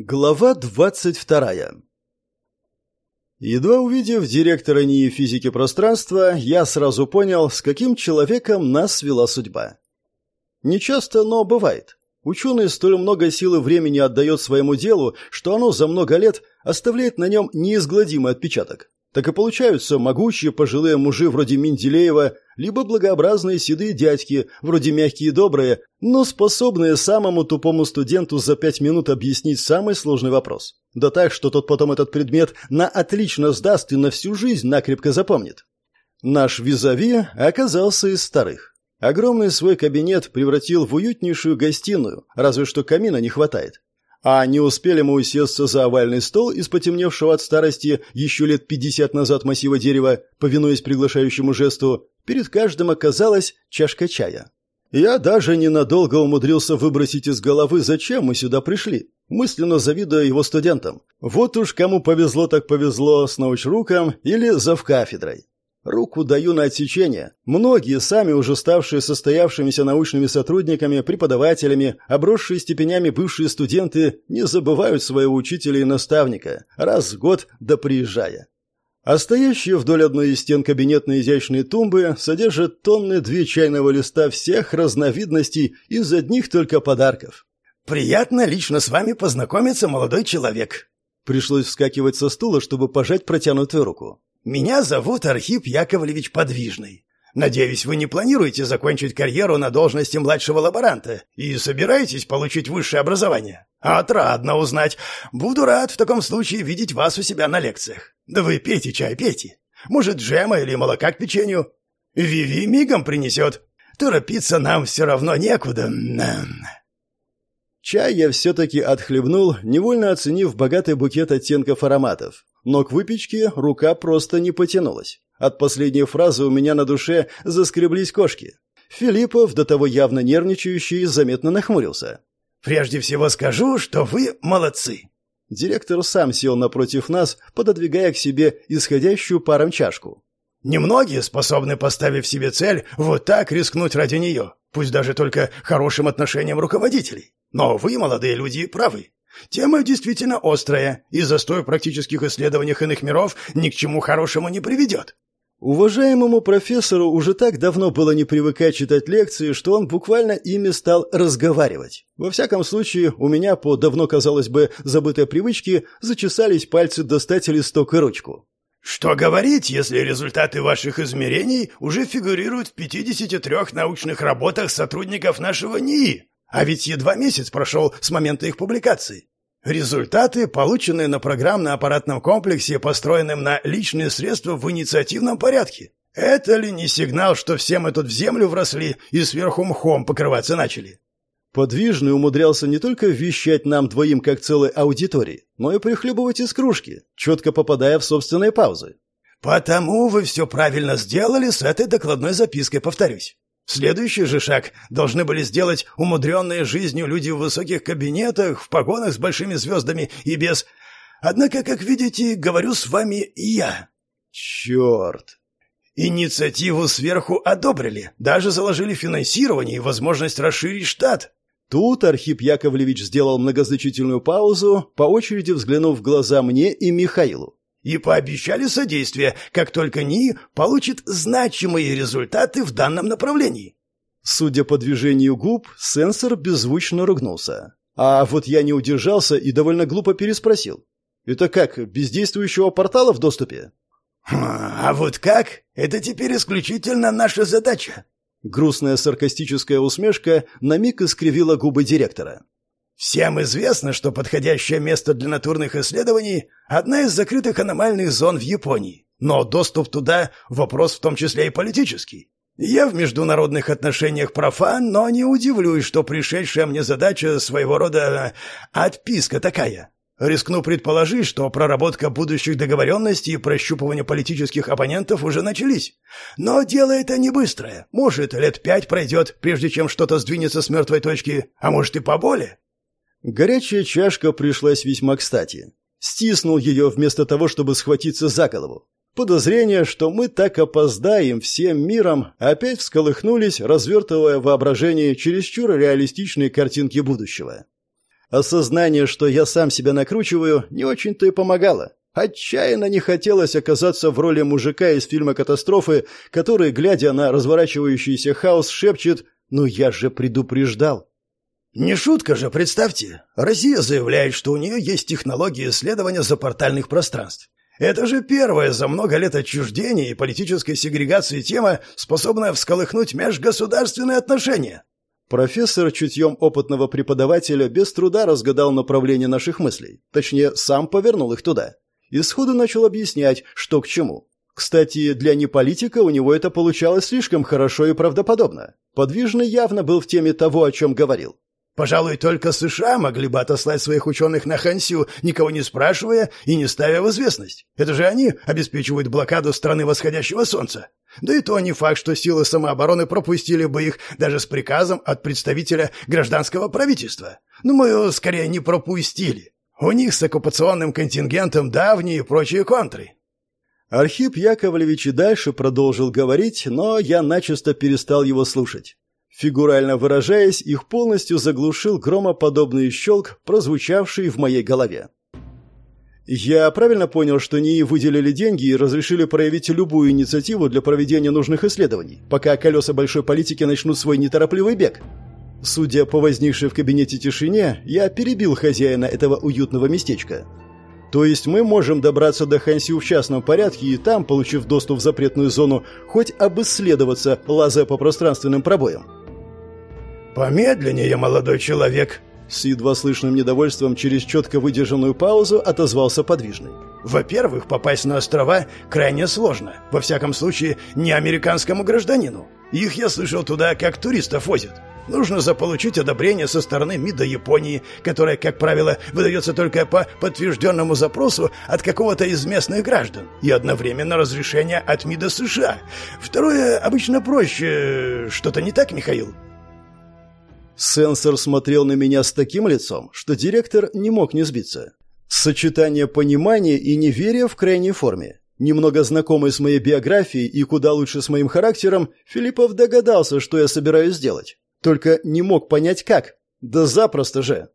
Глава двадцать вторая Едва увидев директора НИИ физики пространства, я сразу понял, с каким человеком нас свела судьба. Нечасто, но бывает. Ученый столь много сил и времени отдает своему делу, что оно за много лет оставляет на нем неизгладимый отпечаток так и получаются могучие пожилые мужи вроде Менделеева, либо благообразные седые дядьки, вроде мягкие и добрые, но способные самому тупому студенту за пять минут объяснить самый сложный вопрос. Да так, что тот потом этот предмет на отлично сдаст и на всю жизнь накрепко запомнит. Наш визави оказался из старых. Огромный свой кабинет превратил в уютнейшую гостиную, разве что камина не хватает. А не успели мы усесться за овальный стол из потемневшего от старости еще лет пятьдесят назад массива дерева, повинуясь приглашающему жесту, перед каждым оказалась чашка чая. Я даже ненадолго умудрился выбросить из головы, зачем мы сюда пришли, мысленно завидуя его студентам. Вот уж кому повезло так повезло с научруком или завкафедрой. Руку даю на отсечение. Многие, сами уже ставшие состоявшимися научными сотрудниками, преподавателями, обросшие степенями бывшие студенты, не забывают своего учителя и наставника, раз в год да приезжая. А стоящие вдоль одной из стен кабинетные изящные тумбы содержат тонны две чайного листа всех разновидностей из одних только подарков. «Приятно лично с вами познакомиться, молодой человек!» Пришлось вскакивать со стула, чтобы пожать протянутую руку. Меня зовут Архип Яковлевич Подвижный. Надеюсь, вы не планируете закончить карьеру на должности младшего лаборанта и собираетесь получить высшее образование? Отрадно узнать. Буду рад в таком случае видеть вас у себя на лекциях. Да вы пейте чай, пейте. Может, джема или молока к печенью? Виви мигом принесет. Торопиться нам все равно некуда. Чай я все-таки отхлебнул, невольно оценив богатый букет оттенков ароматов. Но к выпечке рука просто не потянулась. От последней фразы у меня на душе заскреблись кошки. Филиппов, до того явно нервничающий, заметно нахмурился. «Прежде всего скажу, что вы молодцы». Директор сам сел напротив нас, пододвигая к себе исходящую паром чашку. «Немногие способны, поставив себе цель, вот так рискнуть ради нее, пусть даже только хорошим отношением руководителей. Но вы, молодые люди, правы. Тема действительно острая, и застой в практических исследованиях иных миров ни к чему хорошему не приведет. Уважаемому профессору уже так давно было не привыкать читать лекции, что он буквально ими стал разговаривать. Во всяком случае, у меня по давно, казалось бы, забытой привычке зачесались пальцы достать листок и ручку. Что говорить, если результаты ваших измерений уже фигурируют в 53 научных работах сотрудников нашего НИИ? А ведь едва месяц прошел с момента их публикации. Результаты, полученные на программно-аппаратном комплексе, построенном на личные средства в инициативном порядке. Это ли не сигнал, что все мы тут в землю вросли и сверху мхом покрываться начали? Подвижный умудрялся не только вещать нам двоим как целой аудитории, но и прихлебывать из кружки, четко попадая в собственные паузы. «Потому вы все правильно сделали с этой докладной запиской, повторюсь. Следующий же шаг должны были сделать умудренные жизнью люди в высоких кабинетах, в погонах с большими звездами и без... Однако, как видите, говорю с вами я. Черт. Инициативу сверху одобрили, даже заложили финансирование и возможность расширить штат. Тут Архип Яковлевич сделал многозначительную паузу, по очереди взглянув в глаза мне и Михаилу и пообещали содействие, как только НИИ получит значимые результаты в данном направлении. Судя по движению губ, сенсор беззвучно ругнулся. А вот я не удержался и довольно глупо переспросил. «Это как, без действующего портала в доступе?» «А вот как? Это теперь исключительно наша задача». Грустная саркастическая усмешка на миг искривила губы директора. Всем известно, что подходящее место для натурных исследований – одна из закрытых аномальных зон в Японии. Но доступ туда – вопрос в том числе и политический. Я в международных отношениях профан, но не удивлюсь, что пришедшая мне задача своего рода отписка такая. Рискну предположить, что проработка будущих договоренностей и прощупывание политических оппонентов уже начались. Но дело это не быстрое. Может, лет пять пройдет, прежде чем что-то сдвинется с мертвой точки, а может и поболее. Горячая чашка пришлась весьма кстати. Стиснул ее вместо того, чтобы схватиться за голову. Подозрение, что мы так опоздаем всем миром, опять всколыхнулись, развертывая воображение чересчур реалистичные картинки будущего. Осознание, что я сам себя накручиваю, не очень-то и помогало. Отчаянно не хотелось оказаться в роли мужика из фильма «Катастрофы», который, глядя на разворачивающийся хаос, шепчет «Ну я же предупреждал». Не шутка же, представьте. Россия заявляет, что у нее есть технологии исследования запортальных пространств. Это же первая за много лет отчуждения и политической сегрегации тема, способная всколыхнуть межгосударственные отношения. Профессор чутьем опытного преподавателя без труда разгадал направление наших мыслей. Точнее, сам повернул их туда. И сходу начал объяснять, что к чему. Кстати, для неполитика у него это получалось слишком хорошо и правдоподобно. Подвижный явно был в теме того, о чем говорил. Пожалуй, только США могли бы отослать своих ученых на Хансю, никого не спрашивая и не ставя в известность. Это же они обеспечивают блокаду страны восходящего солнца. Да и то не факт, что силы самообороны пропустили бы их даже с приказом от представителя гражданского правительства. Думаю, скорее не пропустили. У них с оккупационным контингентом давние и прочие контры. Архип Яковлевич и дальше продолжил говорить, но я начисто перестал его слушать. Фигурально выражаясь, их полностью заглушил громоподобный щелк, прозвучавший в моей голове. Я правильно понял, что НИИ выделили деньги и разрешили проявить любую инициативу для проведения нужных исследований, пока колеса большой политики начнут свой неторопливый бег? Судя по возникшей в кабинете тишине, я перебил хозяина этого уютного местечка. То есть мы можем добраться до Хансю в частном порядке и там, получив доступ в запретную зону, хоть обисследоваться, лазая по пространственным пробоям. «Помедленнее, молодой человек!» С едва слышным недовольством через четко выдержанную паузу отозвался подвижный. «Во-первых, попасть на острова крайне сложно. Во всяком случае, не американскому гражданину. Их, я слышал, туда как туристов возят. Нужно заполучить одобрение со стороны МИДа Японии, которое, как правило, выдается только по подтвержденному запросу от какого-то из местных граждан, и одновременно разрешение от МИДа США. Второе обычно проще. Что-то не так, Михаил?» Сенсор смотрел на меня с таким лицом, что директор не мог не сбиться. Сочетание понимания и неверия в крайней форме. Немного знакомый с моей биографией и куда лучше с моим характером, Филиппов догадался, что я собираюсь сделать. Только не мог понять, как. Да запросто же.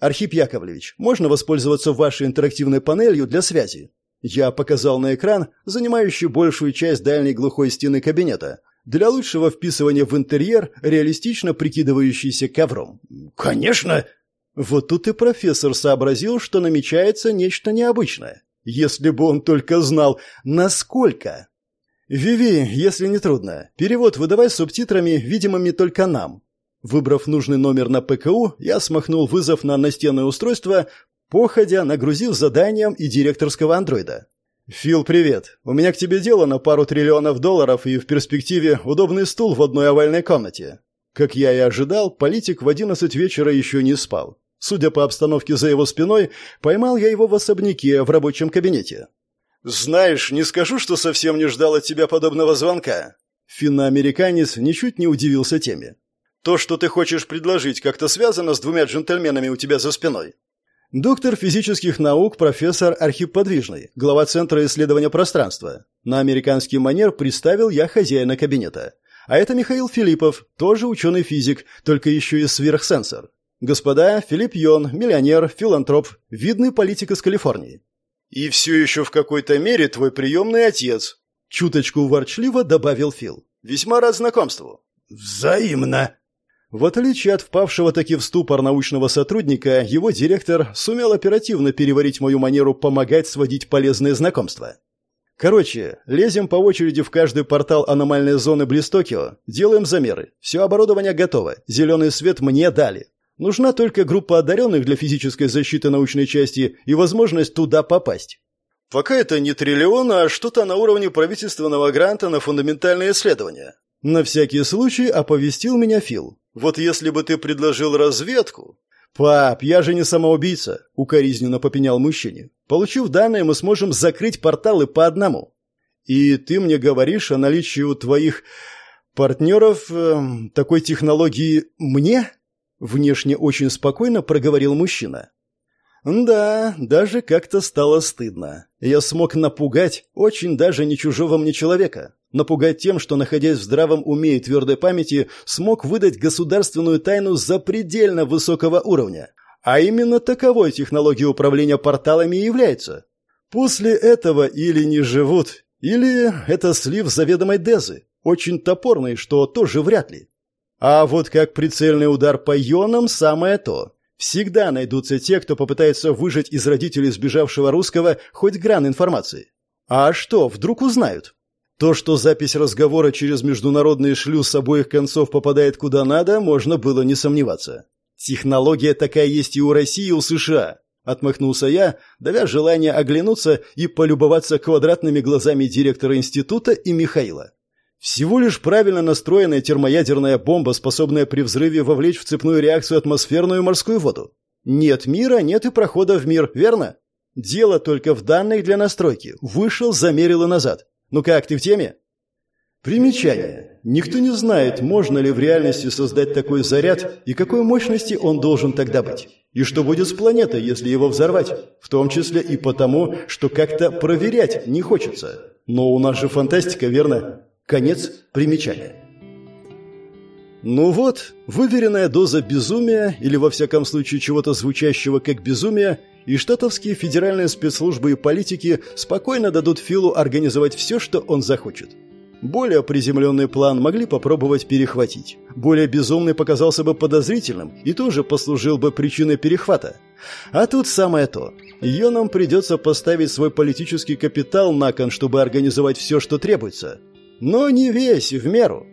Архип Яковлевич, можно воспользоваться вашей интерактивной панелью для связи? Я показал на экран, занимающий большую часть дальней глухой стены кабинета, для лучшего вписывания в интерьер, реалистично прикидывающийся ковром. «Конечно!» Вот тут и профессор сообразил, что намечается нечто необычное. Если бы он только знал, насколько. «Виви, если не трудно, перевод выдавай с субтитрами, видимыми только нам». Выбрав нужный номер на ПКУ, я смахнул вызов на настенное устройство, походя нагрузив заданием и директорского андроида. «Фил, привет. У меня к тебе дело на пару триллионов долларов и в перспективе удобный стул в одной овальной комнате». Как я и ожидал, политик в одиннадцать вечера еще не спал. Судя по обстановке за его спиной, поймал я его в особняке в рабочем кабинете. «Знаешь, не скажу, что совсем не ждал от тебя подобного звонка». Финно-американец ничуть не удивился теме. «То, что ты хочешь предложить, как-то связано с двумя джентльменами у тебя за спиной?» Доктор физических наук, профессор Архип Подвижный, глава Центра исследования пространства. На американский манер представил я хозяина кабинета. А это Михаил Филиппов, тоже ученый-физик, только еще и сверхсенсор. Господа, Филипп Йон, миллионер, филантроп, видный политик из Калифорнии. И все еще в какой-то мере твой приемный отец. Чуточку ворчливо добавил Фил. Весьма рад знакомству. Взаимно, в отличие от впавшего таки в ступор научного сотрудника, его директор сумел оперативно переварить мою манеру помогать сводить полезные знакомства. Короче, лезем по очереди в каждый портал аномальной зоны близ Токио, делаем замеры. Все оборудование готово, зеленый свет мне дали. Нужна только группа одаренных для физической защиты научной части и возможность туда попасть. Пока это не триллион, а что-то на уровне правительственного гранта на фундаментальные исследования. На всякий случай оповестил меня Фил. Вот если бы ты предложил разведку... «Пап, я же не самоубийца», — укоризненно попенял мужчине. «Получив данные, мы сможем закрыть порталы по одному». «И ты мне говоришь о наличии у твоих партнеров э, такой технологии мне?» Внешне очень спокойно проговорил мужчина. Да, даже как-то стало стыдно. Я смог напугать очень даже не чужого мне человека. Напугать тем, что, находясь в здравом уме и твердой памяти, смог выдать государственную тайну запредельно высокого уровня. А именно таковой технология управления порталами и является. После этого или не живут, или это слив заведомой Дезы, очень топорный, что тоже вряд ли. А вот как прицельный удар по ионам – самое то. Всегда найдутся те, кто попытается выжать из родителей сбежавшего русского хоть гран информации. А что, вдруг узнают? То, что запись разговора через международный шлюз с обоих концов попадает куда надо, можно было не сомневаться. Технология такая есть и у России, и у США. Отмахнулся я, давя желание оглянуться и полюбоваться квадратными глазами директора института и Михаила. Всего лишь правильно настроенная термоядерная бомба, способная при взрыве вовлечь в цепную реакцию атмосферную и морскую воду. Нет мира, нет и прохода в мир, верно? Дело только в данных для настройки. Вышел, замерил и назад. Ну как, ты в теме? Примечание. Никто не знает, можно ли в реальности создать такой заряд и какой мощности он должен тогда быть. И что будет с планетой, если его взорвать? В том числе и потому, что как-то проверять не хочется. Но у нас же фантастика, верно? Конец примечания. Ну вот, выверенная доза безумия, или во всяком случае чего-то звучащего как безумие, и штатовские федеральные спецслужбы и политики спокойно дадут Филу организовать все, что он захочет. Более приземленный план могли попробовать перехватить. Более безумный показался бы подозрительным и тоже послужил бы причиной перехвата. А тут самое то. Ее нам придется поставить свой политический капитал на кон, чтобы организовать все, что требуется. Но не весь, в меру.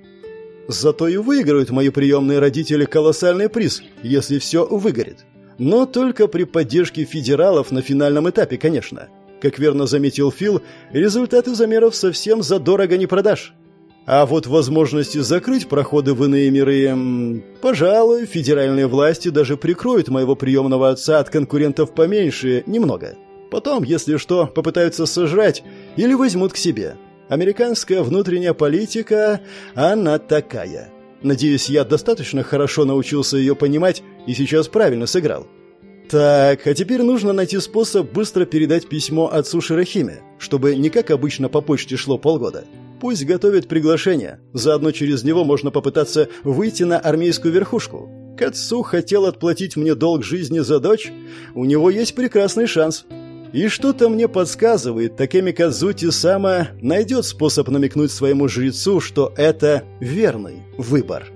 Зато и выиграют мои приемные родители колоссальный приз, если все выгорит. Но только при поддержке федералов на финальном этапе, конечно. Как верно заметил Фил, результаты замеров совсем задорого не продашь. А вот возможности закрыть проходы в иные миры... Пожалуй, федеральные власти даже прикроют моего приемного отца от конкурентов поменьше немного. Потом, если что, попытаются сожрать или возьмут к себе. Американская внутренняя политика, она такая. Надеюсь, я достаточно хорошо научился ее понимать и сейчас правильно сыграл. Так, а теперь нужно найти способ быстро передать письмо отцу Широхиме, чтобы не как обычно по почте шло полгода. Пусть готовит приглашение, заодно через него можно попытаться выйти на армейскую верхушку. К отцу хотел отплатить мне долг жизни за дочь, у него есть прекрасный шанс. И что-то мне подсказывает, Такеми Казути Сама найдет способ намекнуть своему жрецу, что это верный выбор.